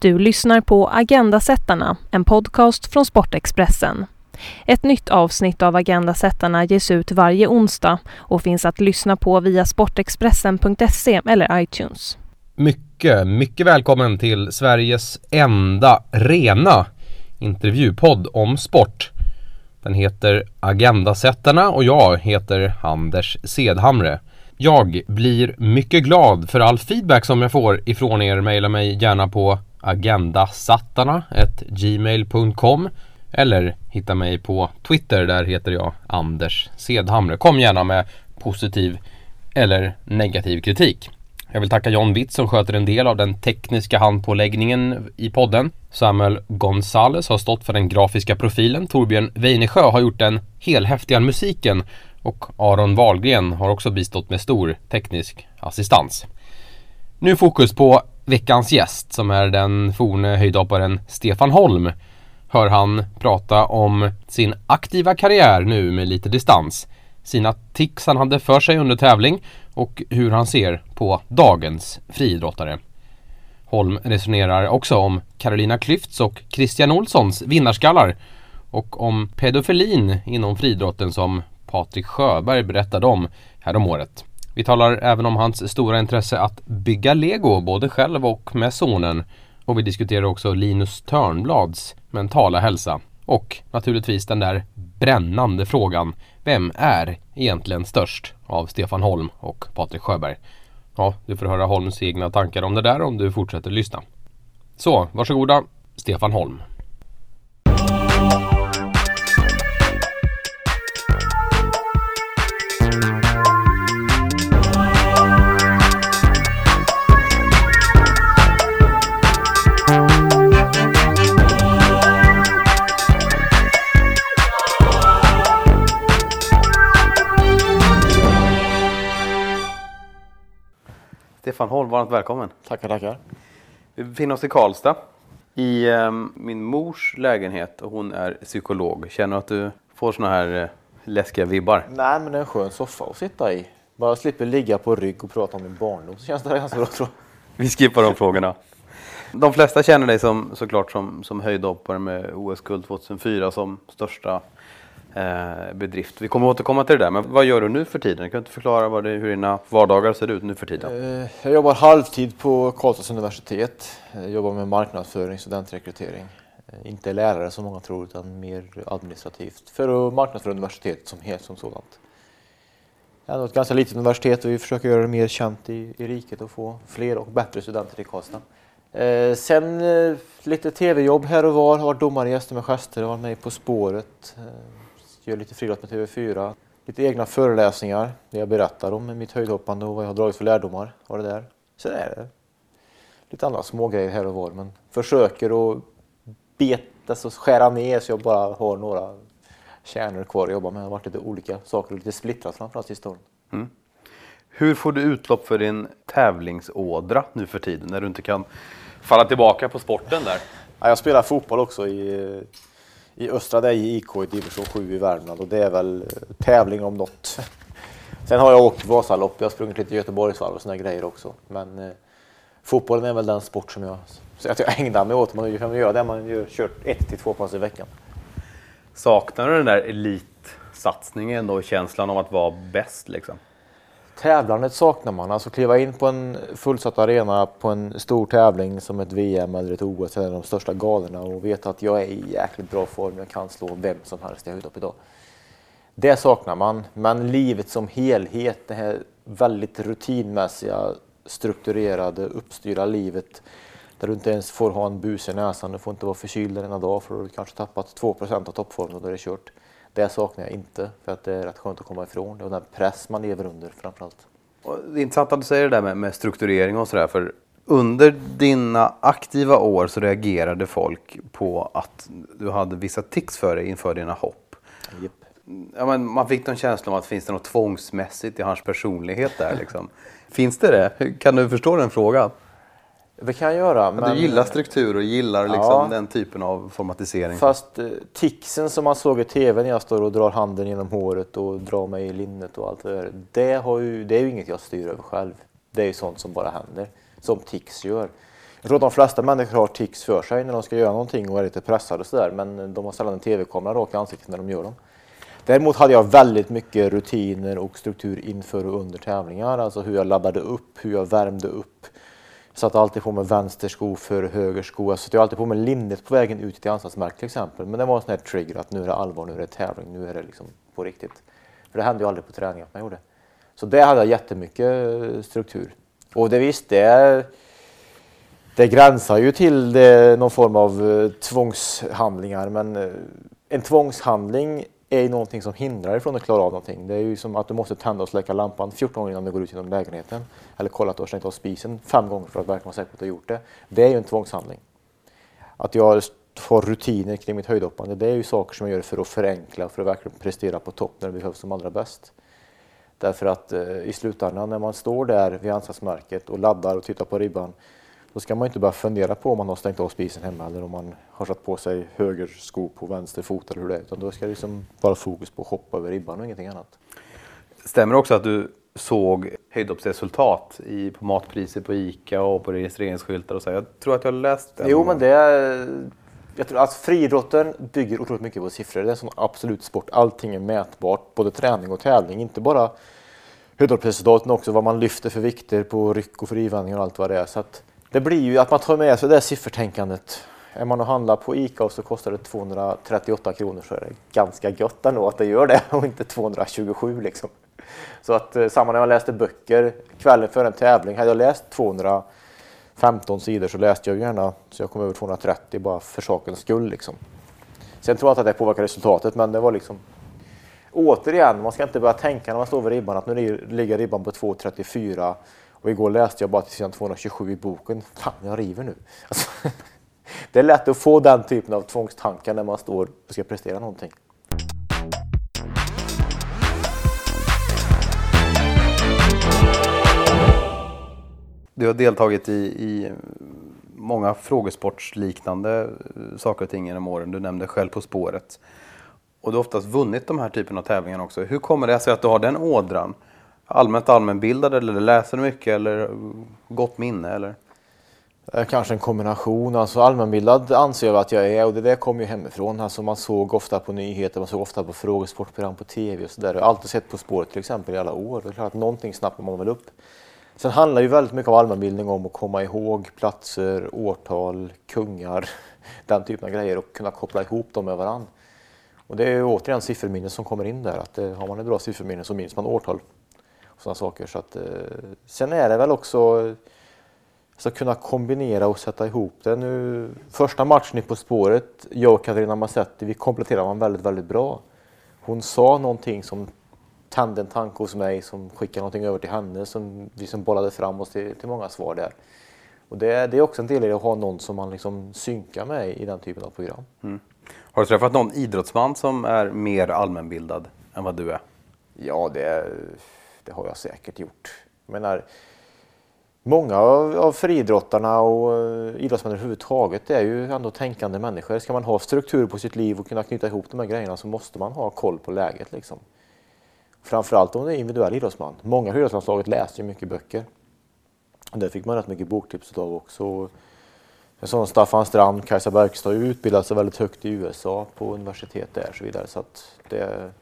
Du lyssnar på Agendasättarna, en podcast från Sportexpressen. Ett nytt avsnitt av Agendasättarna ges ut varje onsdag och finns att lyssna på via sportexpressen.se eller iTunes. Mycket, mycket välkommen till Sveriges enda rena intervjupodd om sport. Den heter Agendasättarna och jag heter Anders Sedhamre. Jag blir mycket glad för all feedback som jag får ifrån er. Maila mig gärna på agendasattarna gmail.com eller hitta mig på Twitter. Där heter jag Anders Sedhamre. Kom gärna med positiv eller negativ kritik. Jag vill tacka John Witt som sköter en del av den tekniska handpåläggningen i podden. Samuel Gonzales har stått för den grafiska profilen. Torbjörn Weinesjö har gjort den helhäftiga musiken och Aron Wahlgren har också bistått med stor teknisk assistans. Nu fokus på veckans gäst som är den forne höjdhopparen Stefan Holm. Hör han prata om sin aktiva karriär nu med lite distans. Sina tics han hade för sig under tävling och hur han ser på dagens friidrottare. Holm resonerar också om Carolina Klüfts och Christian Olssons vinnarskallar och om pedofilin inom friidrotten som Patrik Sjöberg berättade om häromåret. Vi talar även om hans stora intresse att bygga lego, både själv och med sonen. Och vi diskuterar också Linus Törnblads mentala hälsa. Och naturligtvis den där brännande frågan. Vem är egentligen störst av Stefan Holm och Patrik Sjöberg? Ja, du får höra Holms egna tankar om det där om du fortsätter lyssna. Så, varsågoda Stefan Holm. Stefan Holm, varmt välkommen. Tackar, tackar. Vi befinner oss i Karlstad i eh, min mors lägenhet och hon är psykolog. Känner du att du får såna här eh, läskiga vibbar? Nej, men det är en skön soffa att sitta i. Bara slipper ligga på rygg och prata om min barndom så känns det ganska bra tror jag. Vi skippar de frågorna. De flesta känner dig som, såklart som, som höjdhoppare med OS-guld 2004 som största Eh, bedrift. Vi kommer återkomma till det där, men vad gör du nu för tiden? Kan du inte förklara vad det, hur dina vardagar ser ut nu för tiden? Eh, jag jobbar halvtid på Karlstads universitet. Jag jobbar med marknadsföring, studentrekrytering. Eh, inte lärare som många tror, utan mer administrativt för att marknadsföra universitetet som helt som sådant. Det är ett ganska litet universitet och vi försöker göra det mer känt i, i riket och få fler och bättre studenter i Karlstad. Eh, sen eh, lite tv-jobb här och var, har varit domare, i gäster med gester, har varit med På spåret. Eh, gör lite friidrott med TV4. Lite egna föreläsningar där jag berättar om mitt höjdhoppande och vad jag har dragit för lärdomar av det där. Sen är det lite andra smågrejer här och var men försöker att betas och skära ner så jag bara har några kärnor kvar att jobba med. Det har varit lite olika saker och lite splittrat framförallt sista åren. Mm. Hur får du utlopp för din tävlingsådra nu för tiden när du inte kan falla tillbaka på sporten där? Ja, jag spelar fotboll också i i östra Deje IK i division 7 i Värmland och det är väl eh, tävling om något. Sen har jag åkt Vasalopp, jag har sprungit lite Göteborgsvarv och såna grejer också. Men eh, fotbollen är väl den sport som jag, så att jag ägnar mig åt. Man kan göra det, man gör kört ett till två pass i veckan. Saknar du den där elitsatsningen och känslan av att vara bäst liksom? Tävlandet saknar man. Alltså kliva in på en fullsatt arena på en stor tävling som ett VM eller ett OS eller de största galorna och veta att jag är i jäkligt bra form. Jag kan slå vem som helst i höjdhopp idag. Det saknar man. Men livet som helhet, det här väldigt rutinmässiga, strukturerade, uppstyrda livet där du inte ens får ha en bus i näsan, du får inte vara förkyld en dag för du har kanske tappat 2% av toppformen och då är det kört. Det saknar jag inte för att det är rätt skönt att komma ifrån det och den press man lever under framförallt. Och det är intressant att du säger det där med, med strukturering och sådär för under dina aktiva år så reagerade folk på att du hade vissa tics för dig inför dina hopp. Yep. Ja, men man fick en känsla om att finns det något tvångsmässigt i hans personlighet där liksom. Finns det det? Kan du förstå den frågan? Det kan jag göra. Men... Du gillar struktur och gillar liksom ja. den typen av formatisering. Fast eh, tixen som man såg i tv när jag står och drar handen genom håret och drar mig i linnet och allt det där. Det, har ju, det är ju inget jag styr över själv. Det är ju sånt som bara händer. Som tics gör. Jag tror att de flesta människor har tics för sig när de ska göra någonting och är lite pressade och sådär men de har sällan en tv-kamera rakt i ansiktet när de gör dem. Däremot hade jag väldigt mycket rutiner och struktur inför och under tävlingar, alltså hur jag laddade upp, hur jag värmde upp. Jag satt alltså, alltid på mig vänster sko för höger sko. Jag satte alltid på mig linnet på vägen ut till anstaltsmark till exempel. Men det var en sån här trigger att nu är det allvar, nu är det tävling, nu är det liksom på riktigt. För det hände ju aldrig på träning att man gjorde. Så det hade jag jättemycket struktur. Och det visst, det, det gränsar ju till det, någon form av eh, tvångshandlingar men eh, en tvångshandling är ju någonting som hindrar dig från att klara av någonting. Det är ju som att du måste tända och släcka lampan 14 gånger innan du går ut genom lägenheten. Eller kolla att du har stängt av spisen fem gånger för att verkligen vara säker på att du har gjort det. Det är ju en tvångshandling. Att jag har rutiner kring mitt höjdhoppande, det är ju saker som jag gör för att förenkla, för att verkligen prestera på topp när det behövs som allra bäst. Därför att eh, i slutändan när man står där vid ansatsmärket och laddar och tittar på ribban då ska man inte bara fundera på om man har stängt av spisen hemma eller om man har satt på sig höger sko på vänster fot eller hur det är. Utan då ska det liksom vara fokus på att hoppa över ribban och ingenting annat. Stämmer det också att du såg höjdhoppsresultat i, på matpriser på ICA och på registreringsskyltar och så? Jag tror att jag har läst det. Jo, men det är... Jag tror att friidrotten bygger otroligt mycket på siffror. Det är som absolut sport. Allting är mätbart, både träning och tävling. Inte bara höjdhoppsresultat utan också vad man lyfter för vikter på ryck och frivändningar och allt vad det är. Så att det blir ju att man tar med sig det siffertänkandet. Är man och handlar på ICA och så kostar det 238 kronor så är det ganska gött ändå att det gör det och inte 227 liksom. Så att eh, samma när jag läste böcker kvällen före en tävling. Hade jag läst 215 sidor så läste jag gärna så jag kom över 230 bara för sakens skull liksom. Sen tror jag inte att det påverkar resultatet men det var liksom återigen, man ska inte börja tänka när man står vid ribban att nu ligger ribban på 2.34 och igår läste jag bara till sidan 227 i boken. Fan, jag river nu. Alltså, det är lätt att få den typen av tvångstankar när man står och ska prestera någonting. Du har deltagit i, i många frågesportsliknande eh, saker och ting genom åren. Du nämnde själv På spåret. Och du har oftast vunnit de här typen av tävlingar också. Hur kommer det sig att du har den ådran? Allmänt allmänbildad eller läser du mycket eller gott minne? Eller? Eh, kanske en kombination. Alltså allmänbildad anser jag att jag är och det där kommer ju hemifrån. Alltså man såg ofta på nyheter, man såg ofta på frågesportprogram på tv och sådär. Jag har alltid sett På spåret till exempel i alla år. Det är klart att någonting snappar man väl upp. Sen handlar ju väldigt mycket av allmänbildning om att komma ihåg platser, årtal, kungar, den typen av grejer och kunna koppla ihop dem med varandra. Och det är ju återigen sifferminne som kommer in där. Att det, har man ett bra sifferminne så minns man årtal sådana saker. Så att, eh, sen är det väl också att kunna kombinera och sätta ihop det. Nu, första matchen På spåret, jag och Katarina Massetti, vi kompletterade varandra väldigt, väldigt bra. Hon sa någonting som tände en tanke hos mig som skickade någonting över till henne som vi som bollade fram oss till, till många svar där. Och det, det är också en del i att ha någon som man liksom synkar med i den typen av program. Mm. Har du träffat någon idrottsman som är mer allmänbildad än vad du är? Ja, det är det har jag säkert gjort. Jag menar, många av, av friidrottarna och uh, idrottsmän överhuvudtaget är ju ändå tänkande människor. Ska man ha struktur på sitt liv och kunna knyta ihop de här grejerna så måste man ha koll på läget. Liksom. Framförallt om det är individuell idrottsman. Många i idrottslandslaget läser ju mycket böcker. Det fick man rätt mycket boktips av också. En sån Staffan Strand, Kajsa Bergstad utbildat sig väldigt högt i USA på universitet där och så vidare. Så att det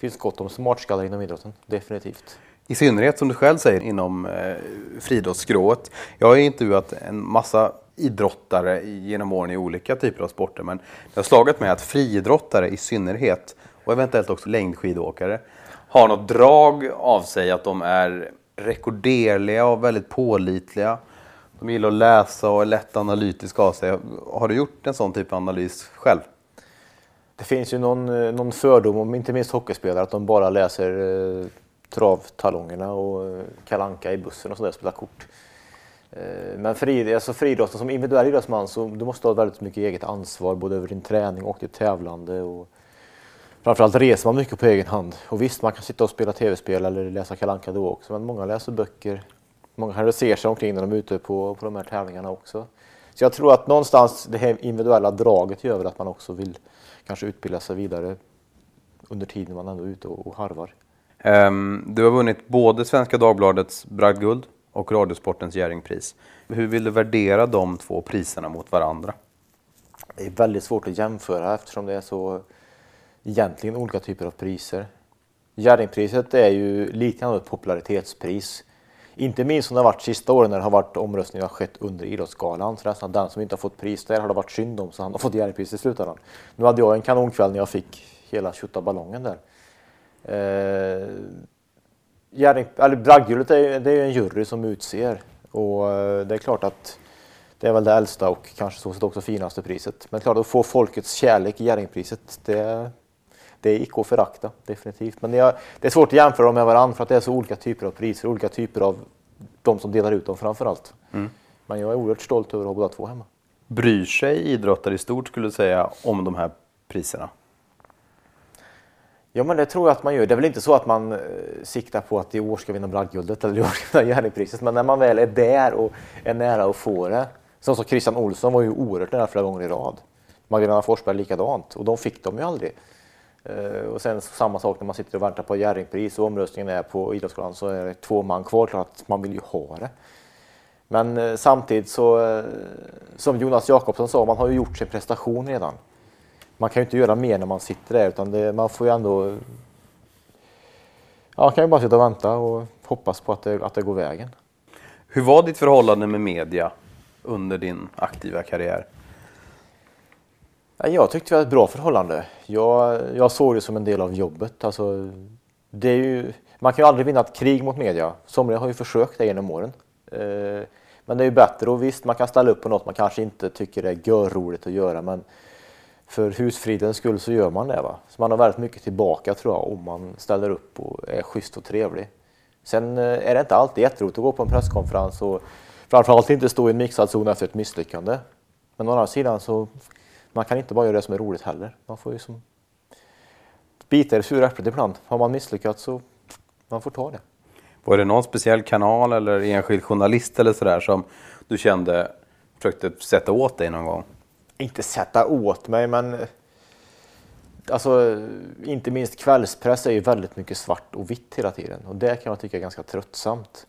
finns gott om smartskallar inom idrotten, definitivt. I synnerhet som du själv säger inom eh, friidrottsskrået. Jag har intervjuat en massa idrottare genom åren i olika typer av sporter men det har slagit mig att friidrottare i synnerhet och eventuellt också längdskidåkare har något drag av sig att de är rekorderliga och väldigt pålitliga. De gillar att läsa och är lätt analytiska av sig. Har du gjort en sån typ av analys själv? Det finns ju någon, eh, någon fördom om inte minst hockeyspelare att de bara läser eh, travtalongerna och eh, kalanka i bussen och sådär, spela kort. Eh, men fri, alltså friidrotten som individuell idrottsman så du måste ha väldigt mycket eget ansvar både över din träning och ditt tävlande. Och framförallt reser man mycket på egen hand. Och visst, man kan sitta och spela tv-spel eller läsa kalanka då också, men många läser böcker. Många kanske ser sig omkring när de är ute på, på de här tävlingarna också. Så jag tror att någonstans det här individuella draget gör att man också vill kanske utbilda sig vidare under tiden man ändå är ute och harvar. Um, du har vunnit både Svenska Dagbladets bragdguld och Radiosportens Jerringpris. Hur vill du värdera de två priserna mot varandra? Det är väldigt svårt att jämföra eftersom det är så egentligen olika typer av priser. Jerringpriset är ju liknande ett popularitetspris. Inte minst som det har varit sista åren när det har varit omröstningar skett under Idrottsgalan. Så nästan den som inte har fått pris där har det varit synd om så han har fått Jerringpris i slutändan. Nu hade jag en kanonkväll när jag fick hela ballongen där. Eh, Gärning, eller är, det är en jury som utser och eh, det är klart att det är väl det äldsta och kanske så sett också finaste priset. Men klart att få folkets kärlek i Jerringpriset, det, det är icke att förakta, definitivt. Men det är, det är svårt att jämföra dem med varandra för att det är så olika typer av priser, olika typer av de som delar ut dem framför allt. Mm. Men jag är oerhört stolt över att ha båda två hemma. Bryr sig idrottare i stort skulle du säga om de här priserna? Ja men det tror jag att man gör. Det är väl inte så att man eh, siktar på att i år ska vinna bragdguldet eller i år ska vinna Jerringpriset. Men när man väl är där och är nära att få det. Som så Christian Olsson var ju oerhört nära flera gånger i rad. Magdalena Forsberg likadant och de fick de ju aldrig. Uh, och sen samma sak när man sitter och väntar på Jerringpris och omröstningen är på Idrottsgalan så är det två man kvar. Klart att man vill ju ha det. Men uh, samtidigt så, uh, som Jonas Jakobsson sa, man har ju gjort sin prestation redan man kan ju inte göra mer när man sitter där utan det, man får ju ändå Ja, man kan ju bara sitta och vänta och hoppas på att det, att det går vägen. Hur var ditt förhållande med media under din aktiva karriär? Jag tyckte vi hade ett bra förhållande. Jag, jag såg det som en del av jobbet. Alltså, det är ju, man kan ju aldrig vinna ett krig mot media. Somliga har ju försökt det genom åren. Eh, men det är ju bättre och visst, man kan ställa upp på något man kanske inte tycker är görroligt att göra. Men för husfridens skull så gör man det. Va? Så man har väldigt mycket tillbaka tror jag om man ställer upp och är schysst och trevlig. Sen eh, är det inte alltid jätteroligt att gå på en presskonferens och framförallt inte stå i en mixad zon efter ett misslyckande. Men å andra sidan så man kan inte bara göra det som är roligt heller. Man får ju som bita i det sura äpplet ibland. Har man misslyckats så man får ta det. Var det någon speciell kanal eller enskild journalist eller sådär som du kände försökte sätta åt dig någon gång? inte sätta åt mig, men alltså, inte minst kvällspress är ju väldigt mycket svart och vitt hela tiden och det kan jag tycka är ganska tröttsamt.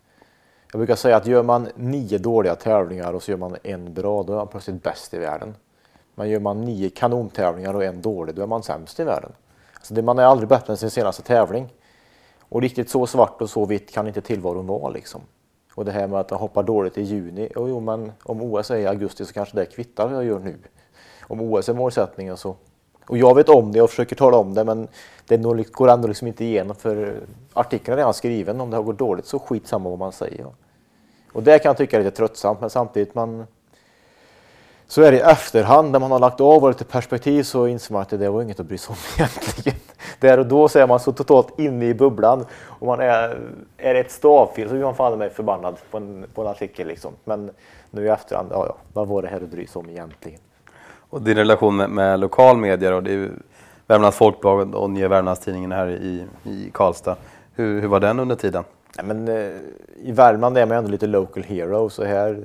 Jag brukar säga att gör man nio dåliga tävlingar och så gör man en bra, då är man plötsligt bäst i världen. Men gör man nio kanontävlingar och en dålig, då är man sämst i världen. Alltså det, man är aldrig bättre än sin senaste tävling. Och riktigt så svart och så vitt kan inte tillvaron vara liksom. Och det här med att jag hoppar dåligt i juni, jo, jo men om OS är i augusti så kanske det kvittar vad jag gör nu om OS är målsättningen så. Och jag vet om det och försöker tala om det men det går ändå liksom inte igenom för artikeln är redan skriven. Om det har gått dåligt så skit samma vad man säger. Och det kan jag tycka är lite tröttsamt men samtidigt man så är det i efterhand när man har lagt av och lite perspektiv så inser man att det var inget att bry sig om egentligen. Där och då så är man så totalt inne i bubblan och man är, är det ett stavfel så blir man fan mig förbannad på en, på en artikel liksom. Men nu i efterhand, ja ja, vad var det här att bry sig om egentligen? Och din relation med, med lokal media då, det är ju Värmlands Folkblad och Nya Värmlandstidningen här i, i Karlstad. Hur, hur var den under tiden? Ja, men, eh, I Värmland är man ändå lite local hero. Så här,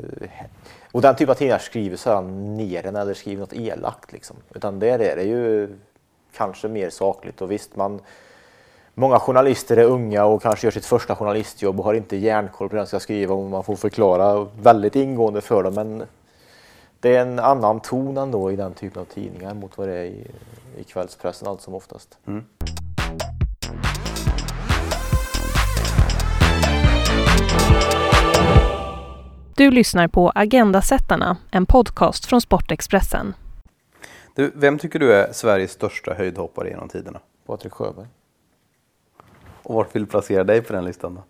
och den typen av tidningar skriver sällan ner en eller skriver något elakt. Liksom. Utan där är det ju kanske mer sakligt. Och visst, man, många journalister är unga och kanske gör sitt första journalistjobb och har inte järnkoll på det de ska skriva och man får förklara väldigt ingående för dem. Men det är en annan ton ändå i den typen av tidningar mot vad det är i, i kvällspressen allt som oftast. Mm. Du lyssnar på Agendasättarna, en podcast från Sportexpressen. Du, vem tycker du är Sveriges största höjdhoppare genom tiderna? Patrik Sjöberg. Och vart vill du placera dig på den listan då?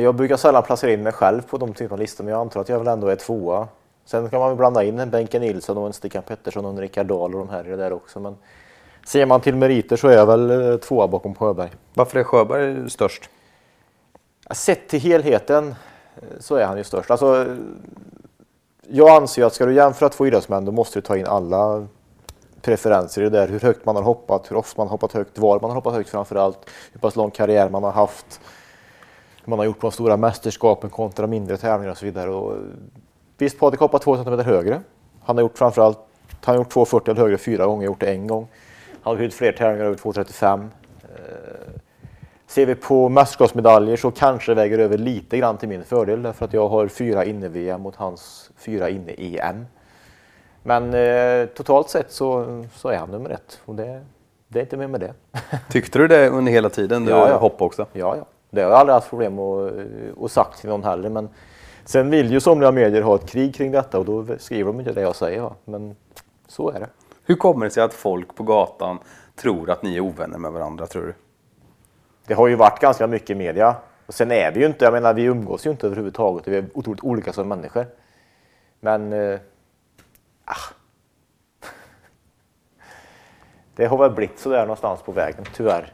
Jag brukar sällan placera in mig själv på de typerna av listor, men jag antar att jag väl ändå är tvåa. Sen kan man blanda in en Benke Nilsson och en Stickan Pettersson och en Rickard Dahl och de här är där också. Men ser man till meriter så är jag väl eh, tvåa bakom Sjöberg. Varför är Sjöberg störst? Sett till helheten så är han ju störst. Alltså, jag anser att ska du jämföra två idrottsmän då måste du ta in alla preferenser i det där. Hur högt man har hoppat, hur ofta man har hoppat högt, var man har hoppat högt framför allt, hur pass lång karriär man har haft, hur man har gjort på de stora mästerskapen kontra mindre tävlingar och så vidare. Och Visst, Patrik hoppar två centimeter högre. Han har gjort framförallt han har gjort 2,40 eller högre fyra gånger, gjort det en gång. Han har gjort fler tävlingar över 2,35. Eh, Eh, Ser vi på mästerskapsmedaljer så kanske det väger över lite grann till min fördel därför att jag har fyra inne-VM mot hans fyra inne-EM. Men eh, totalt sett så, så är han nummer ett och det, det är inte mer med det. Tyckte du det under hela tiden du Ja, ja. hoppade också? Ja, ja. Det har jag aldrig haft problem att, att sagt till någon heller. Men sen vill ju somliga medier ha ett krig kring detta och då skriver de inte det jag säger. Va? Men så är det. Hur kommer det sig att folk på gatan tror att ni är ovänner med varandra tror du? Det har ju varit ganska mycket i media. Och sen är vi ju inte, jag menar vi umgås ju inte överhuvudtaget. Vi är otroligt olika som människor. Men... Eh, ah. Det har väl blivit sådär någonstans på vägen, tyvärr.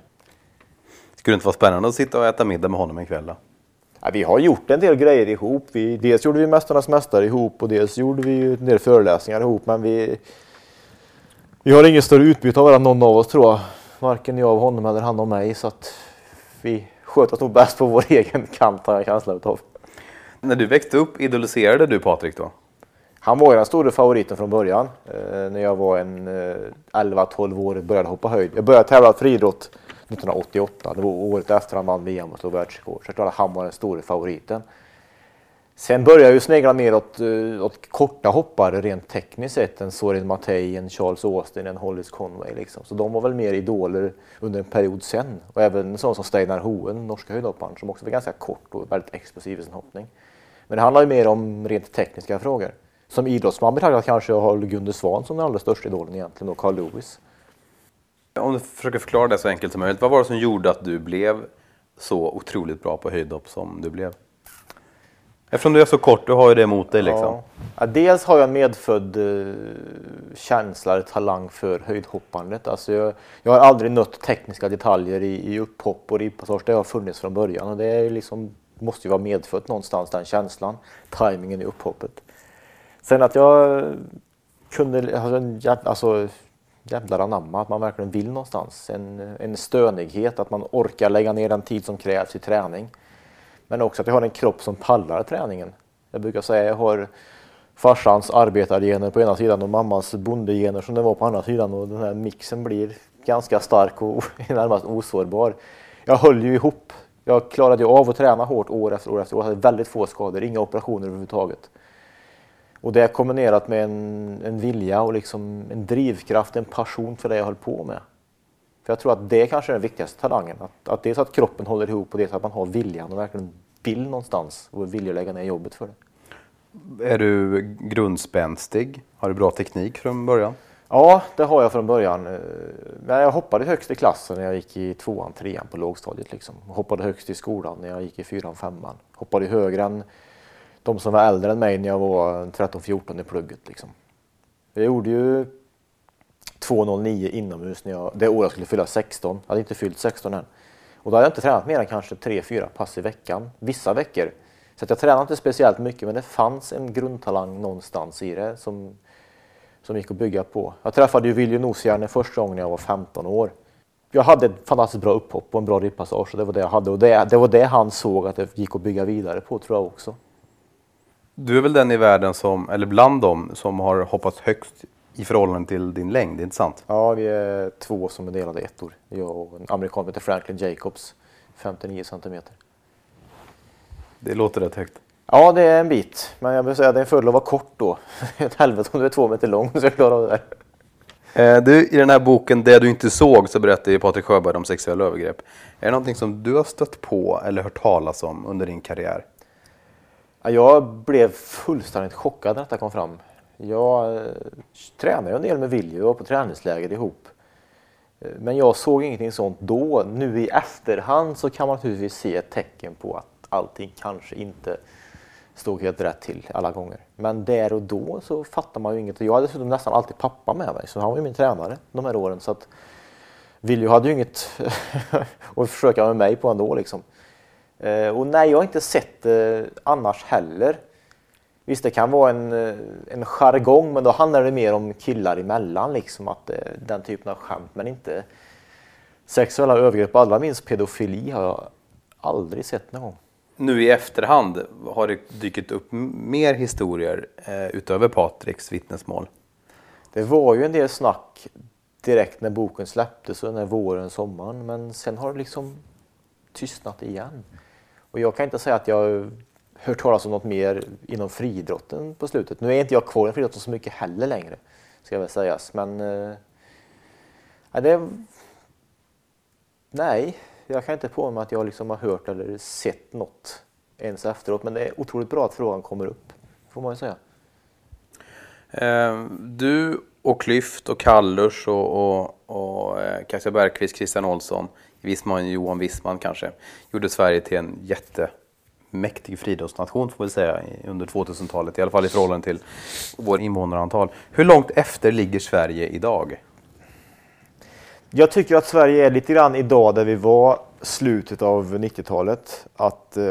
Skulle det inte vara spännande att sitta och äta middag med honom en kväll då? Ja, vi har gjort en del grejer ihop. Vi, dels gjorde vi Mästarnas Mästare ihop och dels gjorde vi en del föreläsningar ihop. Men vi, vi har inget större utbyte av varandra, någon av oss tror jag. Varken jag av honom eller han av mig. Så att vi sköter oss nog bäst på vår egen kant har jag känslan av. När du växte upp, idoliserade du Patrik då? Han var ju den stora favoriten från början. Eh, när jag var en eh, 11-12 år och började hoppa höjd. Jag började tävla friidrott 1988. Det var året efter han vann VM och slog världsrekord. Så jag tror att han var den stora favoriten. Sen började jag ju snegla mer åt, eh, åt korta hoppare rent tekniskt sett. En Sorin Mattei, en Charles Austin, en Hollis Conway. Liksom. Så de var väl mer idoler under en period sen. Och även en sån som Steinar Hoen, norska höjdhopparen, som också var ganska kort och väldigt explosiv i sin hoppning. Men det handlar ju mer om rent tekniska frågor. Som idrottsman betraktat kanske jag har Gunde Svan som den allra största idolen egentligen och Carl Lewis. Om du försöker förklara det så enkelt som möjligt. Vad var det som gjorde att du blev så otroligt bra på höjdhopp som du blev? Eftersom du är så kort, du har ju det emot dig liksom. Ja. Ja, dels har jag en medfödd eh, känsla eller talang för höjdhoppandet. Alltså jag, jag har aldrig nött tekniska detaljer i, i upphopp och ribbpassage. Det har funnits från början och det är liksom, måste ju vara medfött någonstans, den känslan. Timingen i upphoppet. Sen att jag kunde, alltså, alltså jävlar anamma, att man verkligen vill någonstans. En, en stönighet, att man orkar lägga ner den tid som krävs i träning. Men också att jag har en kropp som pallar träningen. Jag brukar säga att jag har farsans arbetargener på ena sidan och mammans bondegener som det var på andra sidan och den här mixen blir ganska stark och närmast osårbar. Jag höll ju ihop. Jag klarade ju av att träna hårt år efter år efter år. Jag hade väldigt få skador, inga operationer överhuvudtaget. Och det kombinerat med en, en vilja och liksom en drivkraft, en passion för det jag höll på med. För jag tror att det kanske är den viktigaste talangen. Att, att dels att kroppen håller ihop och dels att man har viljan och verkligen vill någonstans och vill lägga ner jobbet för det. Är du grundspänstig? Har du bra teknik från början? Ja, det har jag från början. Eh, Men jag hoppade högst i klassen när jag gick i tvåan, trean på lågstadiet. Liksom. Hoppade högst i skolan när jag gick i fyran, femman. Hoppade högre än de som var äldre än mig när jag var 13-14 i plugget. Liksom. Jag gjorde ju 2.09 inomhus när jag, det år jag skulle fylla 16. Jag hade inte fyllt 16 än. Och då hade jag inte tränat mer än kanske 3-4 pass i veckan, vissa veckor. Så att jag tränade inte speciellt mycket men det fanns en grundtalang någonstans i det som, som gick att bygga på. Jag träffade ju Viljo Nosjärne första gången jag var 15 år. Jag hade ett fantastiskt bra upphopp och en bra ribbpassage och det var det jag hade. Och det, det var det han såg att det gick att bygga vidare på tror jag också. Du är väl den i världen som, eller bland dem, som har hoppat högst i förhållande till din längd, inte sant? Ja, vi är två som är delade ettor. Jag och en amerikan som heter Franklin Jacobs, 59 centimeter. Det låter rätt högt. Ja, det är en bit. Men jag vill säga att det är en fördel att vara kort då. Ett helvete om du är två meter lång så jag klarar av det där. Eh, Du, I den här boken Det du inte såg så berättar ju Patrik Sjöberg om sexuella övergrepp. Är det någonting som du har stött på eller hört talas om under din karriär? Ja, Jag blev fullständigt chockad när detta kom fram. Jag eh, tränade ju en del med Viljo och var på träningsläger ihop. Eh, men jag såg ingenting sånt då. Nu i efterhand så kan man naturligtvis se ett tecken på att allting kanske inte stod helt rätt till alla gånger. Men där och då så fattar man ju inget. Jag hade dessutom nästan alltid pappa med mig, så han var ju min tränare de här åren. Så att Viljo hade ju inget att försöka med mig på ändå liksom. Eh, och nej, jag har inte sett det annars heller. Visst, det kan vara en, eh, en jargong, men då handlar det mer om killar emellan, liksom att eh, den typen av skämt, men inte sexuella övergrepp. Allra minst pedofili har jag aldrig sett någon gång. Nu i efterhand, har det dykt upp mer historier eh, utöver Patriks vittnesmål? Det var ju en del snack direkt när boken släpptes, den här våren, sommaren, men sen har det liksom tystnat igen. Och jag kan inte säga att jag hört talas om något mer inom friidrotten på slutet. Nu är inte jag kvar i friidrotten så mycket heller längre, ska väl sägas. Men eh, det, nej, jag kan inte påminna mig att jag liksom har hört eller sett något ens efteråt. Men det är otroligt bra att frågan kommer upp, får man ju säga. Eh, du och Klyft och Kallurs och, och, och eh, Kajsa Bergqvist, Christian Olsson, i viss mån Johan Wissman kanske, gjorde Sverige till en jätte mäktig friidrottsnation får vi säga under 2000-talet, i alla fall i förhållande till vår invånarantal. Hur långt efter ligger Sverige idag? Jag tycker att Sverige är lite grann idag där vi var slutet av 90-talet. Att eh,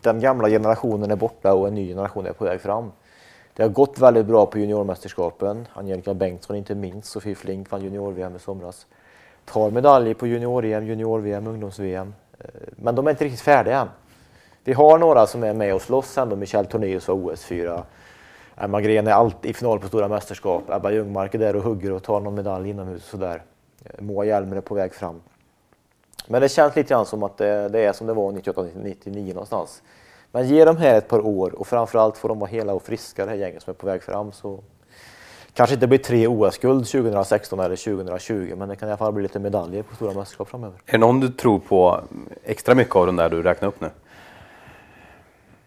den gamla generationen är borta och en ny generation är på väg fram. Det har gått väldigt bra på juniormästerskapen. Angelica Bengtsson inte minst. Sofie Flink vann junior-VM i somras. Tar medaljer på junior-EM, junior-VM, ungdoms-VM. Eh, men de är inte riktigt färdiga än. Vi har några som är med och slåss ändå. Michel Tornéus var OS-4. Emma eh, Gren är alltid i final på stora mästerskap. Ebba Ljungmark är där och hugger och tar någon medalj inomhus och sådär. Eh, Moa Hjelmer är på väg fram. Men det känns lite grann som att det, det är som det var 98-99 någonstans. Men ge dem här ett par år och framförallt får de vara hela och friska det här gänget som är på väg fram så kanske inte blir tre OS-guld 2016 eller 2020 men det kan i alla fall bli lite medaljer på stora mästerskap framöver. Är det någon du tror på extra mycket av de där du räknar upp nu?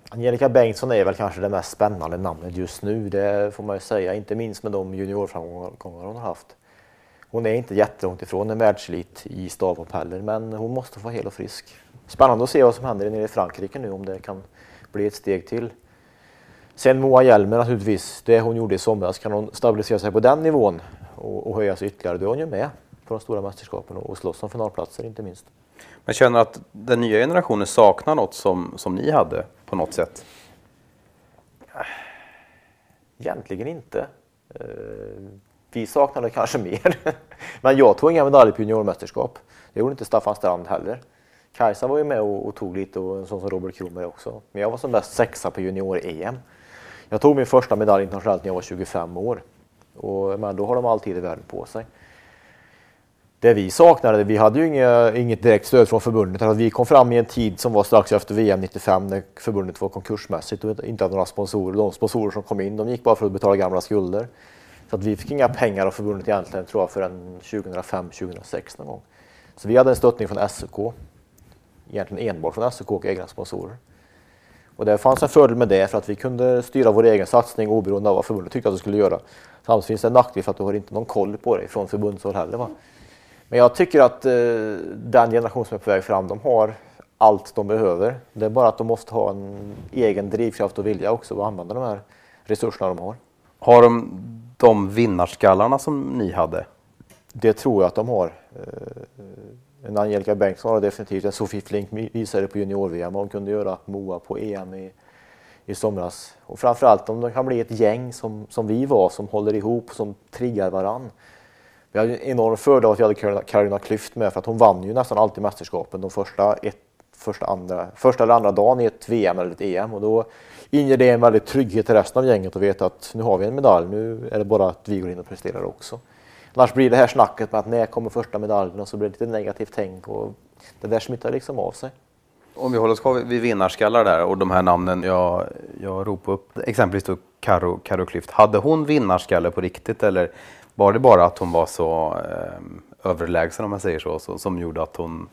Angelica Bengtsson är väl kanske det mest spännande namnet just nu, det får man ju säga, inte minst med de juniorframgångar hon har haft. Hon är inte jättelångt ifrån en världselit i stavhopp heller, men hon måste få hel och frisk. Spännande att se vad som händer nere i Frankrike nu, om det kan bli ett steg till. Sen Moa Hjelmer naturligtvis, det hon gjorde i somras, kan hon stabilisera sig på den nivån och, och höja sig ytterligare, då är hon ju med på de stora mästerskapen och, och slåss om finalplatser inte minst. Men känner att den nya generationen saknar något som, som ni hade på något sätt? Egentligen inte. Eh, vi saknade kanske mer. Men jag tog inga medaljer på juniormästerskap. Det gjorde inte Staffan Strand heller. Kajsa var ju med och, och tog lite och en sån som Robert Kromer också. Men jag var som bäst sexa på junior-EM. Jag tog min första medalj internationellt när jag var 25 år. Och, men då har de alltid i världen på sig. Det vi saknade, vi hade ju inga, inget direkt stöd från förbundet. Att vi kom fram i en tid som var strax efter VM 95 när förbundet var konkursmässigt och inte hade några sponsorer. De sponsorer som kom in de gick bara för att betala gamla skulder. Så att vi fick inga pengar av förbundet egentligen tror jag förrän 2005-2006 någon gång. Så vi hade en stöttning från SOK. Egentligen enbart från SOK och egna sponsorer. Och det fanns en fördel med det för att vi kunde styra vår egen satsning oberoende av vad förbundet tyckte att vi skulle göra. Samtidigt finns det en nackdel för att du har inte någon koll på det från förbundshåll heller. Va? Men jag tycker att eh, den generation som är på väg fram, de har allt de behöver. Det är bara att de måste ha en egen drivkraft och vilja också att använda de här resurserna de har. Har de de vinnarskallarna som ni hade? Det tror jag att de har. Eh, en Angelica Bengtsson har definitivt, en Sofie Flink visade på junior-VM vad hon kunde göra Moa på EM i, i somras. Och framförallt om de kan bli ett gäng som, som vi var, som håller ihop, som triggar varann. Vi hade en enorm fördel av att vi hade Carolina Klüft med för att hon vann ju nästan alltid mästerskapen de första, ett, första, andra, första eller andra dagen i ett VM eller ett EM och då inger det en väldigt trygghet till resten av gänget att veta att nu har vi en medalj, nu är det bara att vi går in och presterar också. Annars blir det här snacket med att när kommer första medaljen och så blir det lite negativt tänk och det där smittar liksom av sig. Om vi håller oss kvar vid vinnarskallar där och de här namnen jag, jag ropade upp, exempelvis då Karo, Karo Klyft. Hade hon vinnarskalle på riktigt eller var det bara att hon var så eh, överlägsen om man säger så, så, som gjorde att hon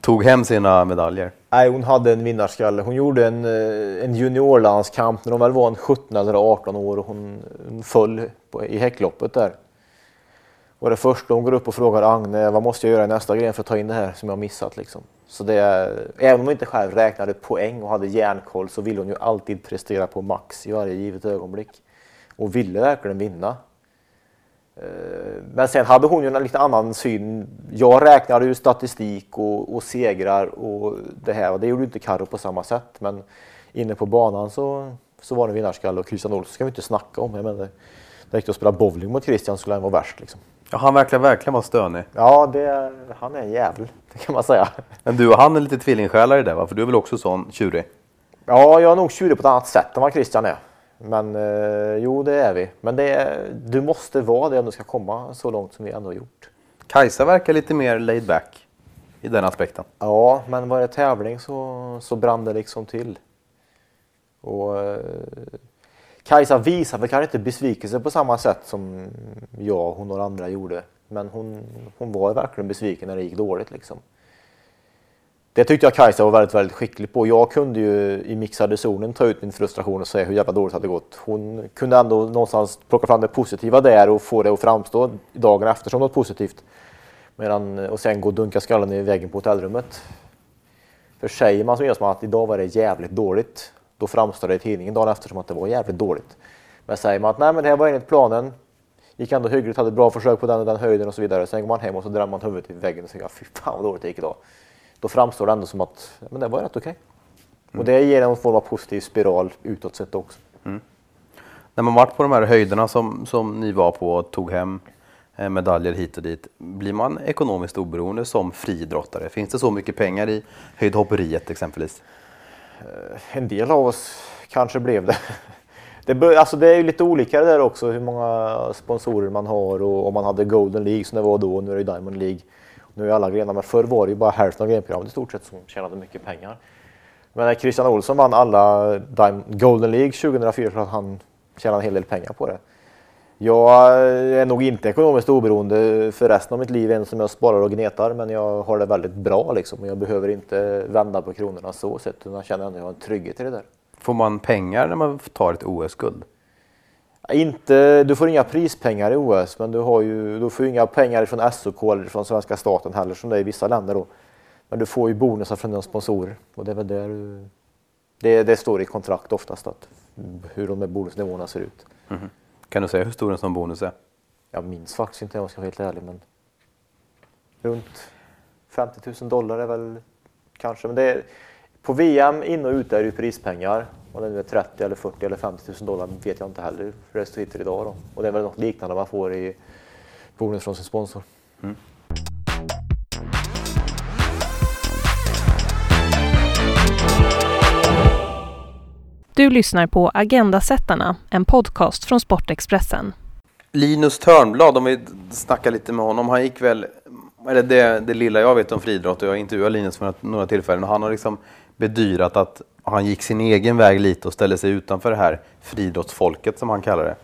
tog hem sina medaljer? Nej, hon hade en vinnarskalle. Hon gjorde en, eh, en juniorlandskamp när hon väl var en 17 eller 18 år och hon, hon föll på, i häckloppet där. Och det första hon går upp och frågar Agne, vad måste jag göra i nästa gren för att ta in det här som jag missat liksom. Så det, även om hon inte själv räknade poäng och hade järnkoll så ville hon ju alltid prestera på max i varje givet ögonblick. Och ville verkligen vinna. Eh, men sen hade hon ju en lite annan syn. Jag räknade ju statistik och, och segrar och det här och det gjorde inte Karo på samma sätt. Men inne på banan så, så var det vinnarskalle och Christian Olsson ska vi inte snacka om. Jag menar, det räckte att spela bowling mot Christian skulle han vara värst. Liksom. Ja, han verkar verkligen vara stönig. Ja, det, han är en jävel, det kan man säga. Men du och han är lite tvillingsjälar i det va? För du är väl också sån tjurig? Ja, jag är nog tjurig på ett annat sätt än vad Christian är. Men eh, jo, det är vi. Men det du måste vara det om du ska komma så långt som vi ändå har gjort. Kajsa verkar lite mer laid back. i den aspekten. Ja, men var det tävling så, så brann det liksom till. Och eh, Kajsa visar väl kanske inte besvikelse på samma sätt som jag och hon och andra gjorde. Men hon, hon var verkligen besviken när det gick dåligt liksom. Det tyckte jag Kajsa var väldigt, väldigt skicklig på. Jag kunde ju i mixade zonen ta ut min frustration och säga hur jävla dåligt det hade gått. Hon kunde ändå någonstans plocka fram det positiva där och få det att framstå dagen efter som något positivt. Medan, och sen gå och dunka skallen i väggen på hotellrummet. För säger man som idrottsman att idag var det jävligt dåligt, då framstår det i tidningen dagen efter som att det var jävligt dåligt. Men säger man att nej men det här var enligt planen, gick ändå hyggligt, hade bra försök på den och den höjden och så vidare. Sen går man hem och så drar man huvudet i väggen och säger fy fan vad dåligt det gick idag. Då framstår det ändå som att men det var rätt okej. Okay. Och det ger en form av positiv spiral utåt sett också. Mm. När man varit på de här höjderna som, som ni var på och tog hem Eh, medaljer hit och dit. Blir man ekonomiskt oberoende som friidrottare? Finns det så mycket pengar i höjdhopperiet exempelvis? Eh, en del av oss kanske blev det. Det, alltså det är ju lite olika det där också hur många sponsorer man har och om man hade Golden League som det var då, och nu är det Diamond League. Nu är alla grenar, men förr var det ju bara hälften av grenprogrammet i stort sett som tjänade mycket pengar. Men när Christian Olsson vann alla Golden League 2004 så han tjänade en hel del pengar på det. Jag är nog inte ekonomiskt oberoende för resten av mitt liv än som jag sparar och gnetar men jag har det väldigt bra liksom. Jag behöver inte vända på kronorna så sett utan jag känner att jag har en trygghet i det där. Får man pengar när man tar ett OS-guld? Inte, du får inga prispengar i OS men du, har ju, du får inga pengar från SOK eller från svenska staten heller som det är i vissa länder. Då. Men du får ju bonusar från dina sponsorer och det är väl där du, det, det står i kontrakt oftast att, hur de här bonusnivåerna ser ut. Mm -hmm. Kan du säga hur stor en sån bonus är? Jag minns faktiskt inte om jag ska vara helt ärlig men runt 50 000 dollar är väl kanske. Men det är, på VM in och ute är det prispengar. Om det är 30 eller 40 eller 50 000 dollar vet jag inte heller för det står idag då. Och det är väl något liknande man får i bonus från sin sponsor. Mm. Du lyssnar på Agendasättarna, en podcast från Sportexpressen. Linus Törnblad, om vi snackar lite med honom, han gick väl, eller det, det lilla jag vet om friidrott, och jag intervjuade Linus för några tillfällen, och han har liksom bedyrat att han gick sin egen väg lite och ställde sig utanför det här friidrottsfolket som han kallar det.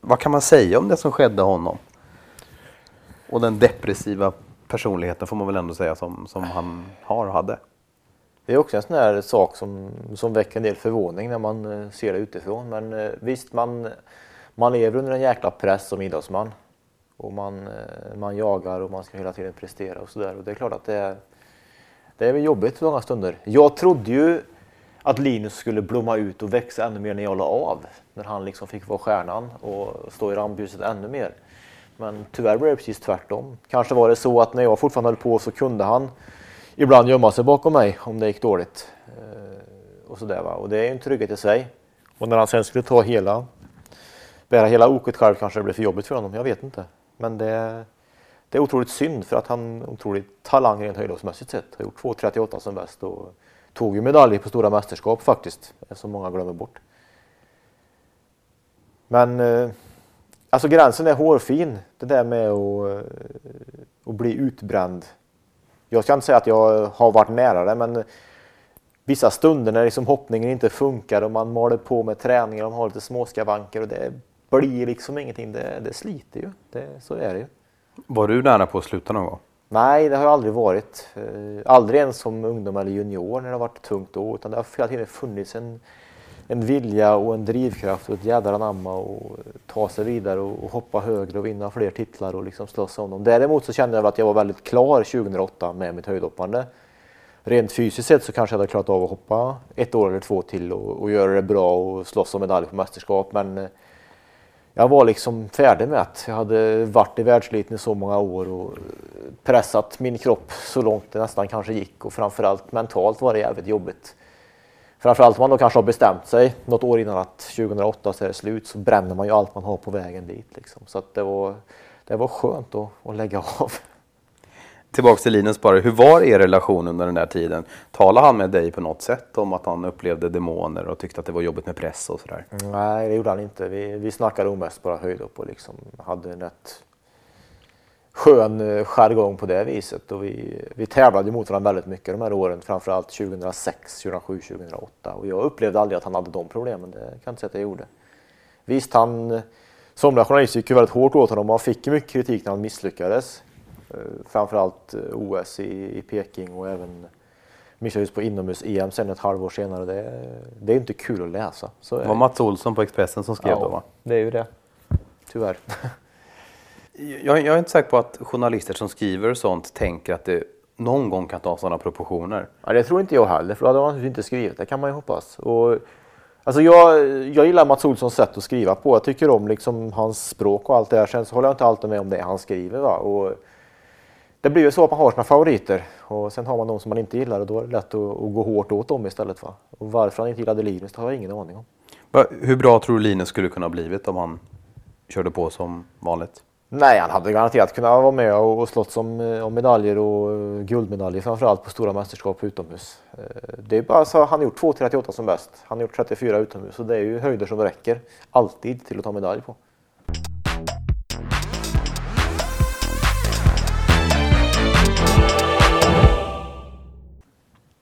Vad kan man säga om det som skedde honom? Och den depressiva personligheten får man väl ändå säga som, som han har och hade. Det är också en sån här sak som, som väcker en del förvåning när man eh, ser det utifrån. Men eh, visst, man, man lever under en jäkla press som idrottsman. Och man, eh, man jagar och man ska hela tiden prestera och sådär. Och det är klart att det är, det är jobbigt långa stunder. Jag trodde ju att Linus skulle blomma ut och växa ännu mer när jag la av. När han liksom fick vara stjärnan och stå i rampljuset ännu mer. Men tyvärr blev det precis tvärtom. Kanske var det så att när jag fortfarande höll på så kunde han ibland gömma sig bakom mig om det gick dåligt. Och, och sådär va. Och det är en trygghet i sig. Och när han sen skulle ta hela, bära hela oket själv kanske det blev för jobbigt för honom. Jag vet inte. Men det, det är otroligt synd för att han otroligt talang rent höjdhoppsmässigt sett. Har gjort 2.38 som bäst och tog ju medalj på stora mästerskap faktiskt. Som många glömmer bort. Men eh, alltså gränsen är hårfin. Det där med att, eh, att bli utbränd jag ska inte säga att jag har varit nära det, men vissa stunder när liksom hoppningen inte funkar och man maler på med träningar och man har lite småskavanker och det blir liksom ingenting. Det, det sliter ju. Det, så är det ju. Var du nära på att sluta någon gång? Nej, det har jag aldrig varit. Eh, aldrig ens som ungdom eller junior när det har varit tungt då, utan det har hela tiden funnits en en vilja och en drivkraft och ett jädra anamma och ta sig vidare och, hoppa högre och vinna fler titlar och liksom slåss om dem. Däremot så kände jag att jag var väldigt klar 2008 med mitt höjdhoppande. Rent fysiskt sett så kanske jag hade klarat av att hoppa ett år eller två till och, och göra det bra och slåss om medalj på mästerskap. Men eh, jag var liksom färdig med att jag hade varit i världsliten i så många år och eh, pressat min kropp så långt det nästan kanske gick och framförallt mentalt var det jävligt jobbigt. Framförallt om man då kanske har bestämt sig något år innan att 2008 så är det slut så bränner man ju allt man har på vägen dit. Liksom. Så att det, var, det var skönt att, att lägga av. Tillbaks till Linus bara, hur var er relation under den där tiden? Talade han med dig på något sätt om att han upplevde demoner och tyckte att det var jobbigt med press och sådär? Nej, det gjorde han inte. Vi, vi snackade mest bara höjdhopp och liksom hade en rätt skön eh, jargong på det viset. Och vi, vi tävlade mot varandra väldigt mycket de här åren, framförallt 2006, 2007, 2008. Och jag upplevde aldrig att han hade de problemen, det kan jag inte säga att jag gjorde. Visst, han, somliga journalister gick ju väldigt hårt åt honom och han fick mycket kritik när han misslyckades. Eh, framförallt eh, OS i, i Peking och även misslyckades på inomhus-EM sen ett halvår senare. Det, det är inte kul att läsa. Så det var Mats Olsson på Expressen som skrev ja, då va? det är ju det. Tyvärr. Jag, jag, är inte säker på att journalister som skriver sånt tänker att det någon gång kan ta sådana proportioner. Ja, det tror inte jag heller, för då hade man inte skrivit. Det kan man ju hoppas. Och, alltså jag, jag gillar Mats Olssons sätt att skriva på. Jag tycker om liksom hans språk och allt det där. Sen så håller jag inte alltid med om det han skriver. Va? Och det blir ju så att man har sina favoriter och sen har man de som man inte gillar och då är det lätt att, att gå hårt åt dem istället. Va? Och varför han inte gillade Linus det har jag ingen aning om. Hur bra tror du Linus skulle kunna ha blivit om han körde på som vanligt? Nej, han hade garanterat kunnat vara med och slått som eh, om medaljer och eh, guldmedaljer framförallt på stora mästerskap utomhus. Eh, det är bara så han har gjort 2.38 som bäst. Han har gjort 34 utomhus och det är ju höjder som räcker alltid till att ta medalj på.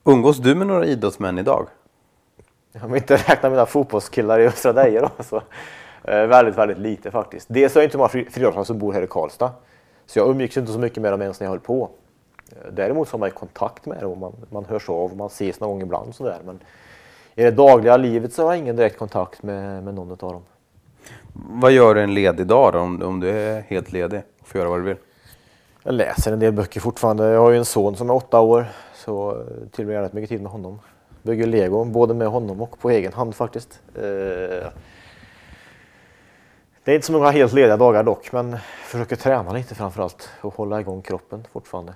Umgås du med några idrottsmän idag? Om inte räknar mina fotbollskillar i Östra Deje då. Så. Eh, väldigt, väldigt lite faktiskt. Dels är jag inte många friidrottare som bor här i Karlstad. Så jag umgicks inte så mycket med dem ens när jag höll på. Eh, däremot så har man kontakt med dem man, man hörs av och man ses någon gång ibland sådär. Men i det dagliga livet så har jag ingen direkt kontakt med, med någon av dem. Vad gör du en ledig dag då, om, om du är helt ledig och får göra vad du vill? Jag läser en del böcker fortfarande. Jag har ju en son som är åtta år så eh, tillbringar rätt mycket tid med honom. Bygger lego både med honom och på egen hand faktiskt. Eh, det är inte så många helt lediga dagar dock, men försöker träna lite framförallt och hålla igång kroppen fortfarande.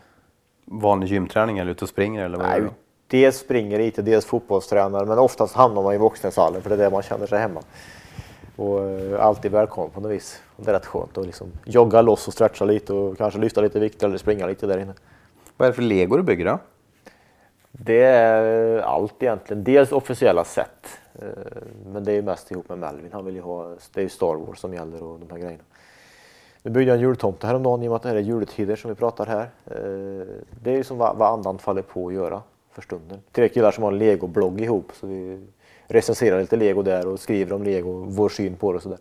Vanlig gymträning eller ute och springer eller vad Nej, dels springer lite, dels fotbollstränar, men oftast hamnar man i vuxenshallen för det är där man känner sig hemma. Och eh, alltid välkommen på något vis. Och det är rätt skönt att liksom jogga loss och stretcha lite och kanske lyfta lite vikt eller springa lite där inne. Vad är det för lego du bygger då? Det är allt egentligen. Dels officiella sätt. Eh, men det är mest ihop med Melvin. Han vill ju ha, det är ju Star Wars som gäller och de här grejerna. Nu byggde jag en jultomte häromdagen i och med att det är juletider som vi pratar här. Eh, det är ju som vad, andan faller på att göra för stunden. Tre killar som har en legoblogg ihop så vi recenserar lite lego där och skriver om lego vår syn på det och sådär.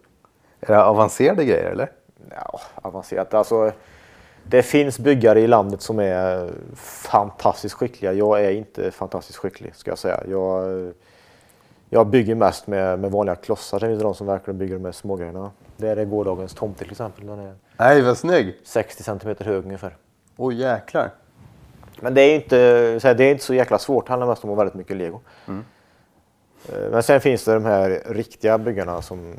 Är det avancerade grejer eller? Ja, avancerat. Alltså, det finns byggare i landet som är fantastiskt skickliga. Jag är inte fantastiskt skicklig ska jag säga. Jag, jag bygger mest med, med vanliga klossar. Sen finns det de som verkligen bygger med smågrejerna. Det är gårdagens tomte till exempel. Den är Nej, vad snygg! 60 cm hög ungefär. Åh oh, jäklar! Men det är inte, det är inte så jäkla svårt. Det handlar mest om väldigt mycket lego. Mm. Eh, men sen finns det de här riktiga byggarna som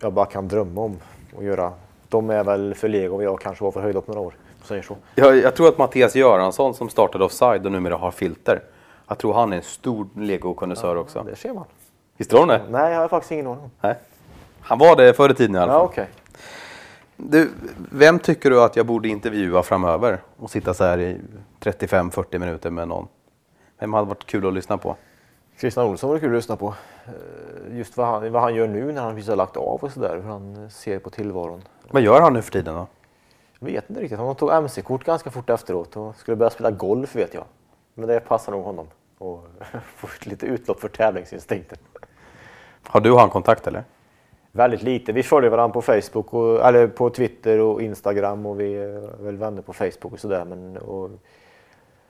jag bara kan drömma om att göra de är väl för lego och jag kanske var för höjdhopp några år. Säger så. Jag, jag tror att Mattias Göransson som startade Offside och numera har filter. Jag tror han är en stor legokonnässör ja, också. Det ser man. Visste du om det? Nej, jag har faktiskt ingen aning Nej. Han var det förr i tiden i alla fall. Ja, okay. Du, vem tycker du att jag borde intervjua framöver och sitta så här i 35-40 minuter med någon? Vem hade varit kul att lyssna på? Christian Olsson var kul att lyssna på. Eh, just vad han, vad han gör nu när han precis har lagt av och sådär. Hur han ser på tillvaron. Vad gör han nu för tiden då? Jag vet inte riktigt. Han tog MC-kort ganska fort efteråt och skulle börja spela golf vet jag. Men det passar nog honom. Och få lite utlopp för tävlingsinstinkten. Har du och han kontakt eller? Väldigt lite. Vi följer varandra på Facebook, och, eller på Twitter och Instagram och vi är väl vänner på Facebook och sådär.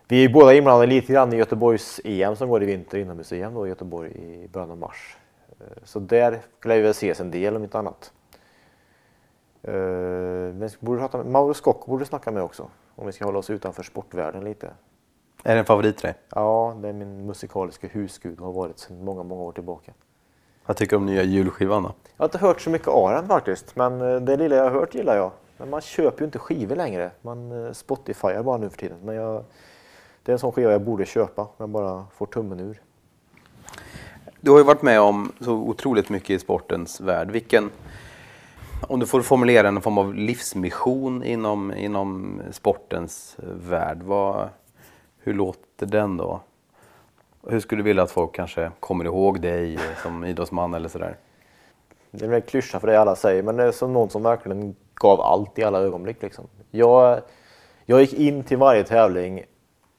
vi är båda inblandade lite grann i Göteborgs EM som går i vinter, inomhus-EM då i Göteborg i början av mars. Eh, så där skulle vi väl ses en del om inte annat. Uh, men borde prata med, Mauro Scocco borde snacka med också. Om vi ska hålla oss utanför sportvärlden lite. Är det en favorit till dig? Ja, det är min musikaliska husgud och har varit sedan många, många år tillbaka. Vad tycker du om nya julskivan då? Jag har inte hört så mycket av den faktiskt, men eh, det lilla jag har hört gillar jag. Men man köper ju inte skivor längre. Man eh, Spotifyar bara nu för tiden. Men jag, det är en sån skiva jag borde köpa om jag bara får tummen ur. Du har ju varit med om så otroligt mycket i sportens värld. Vilken, om du får formulera en form av livsmission inom, inom sportens värld, vad, hur låter den då? Hur skulle du vilja att folk kanske kommer ihåg dig som idrottsman eller sådär? Det är en klyscha för det alla säger, men det är som någon som verkligen gav allt i alla ögonblick. Liksom. Jag, jag gick in till varje tävling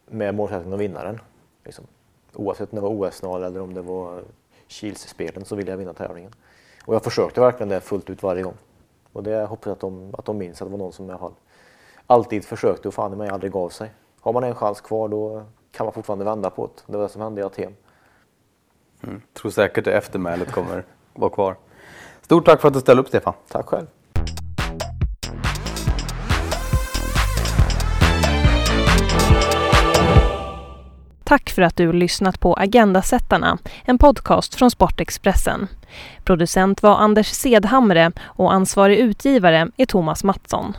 med målsättningen att vinna den. Liksom. Oavsett om det var OS-final eller om det var Kilsspelen så ville jag vinna tävlingen. Och jag försökte verkligen det fullt ut varje gång. Och det hoppas jag att de, att de minns att det var någon som jag alltid försökte och fan i mig aldrig gav sig. Har man en chans kvar då kan man fortfarande vända på det. Det var det som hände i Aten. Mm. Tror säkert att eftermälet kommer vara kvar. Stort tack för att du ställde upp Stefan. Tack själv. Tack för att du lyssnat på Agendasättarna, en podcast från Sportexpressen. Producent var Anders Sedhamre och ansvarig utgivare är Thomas Mattsson.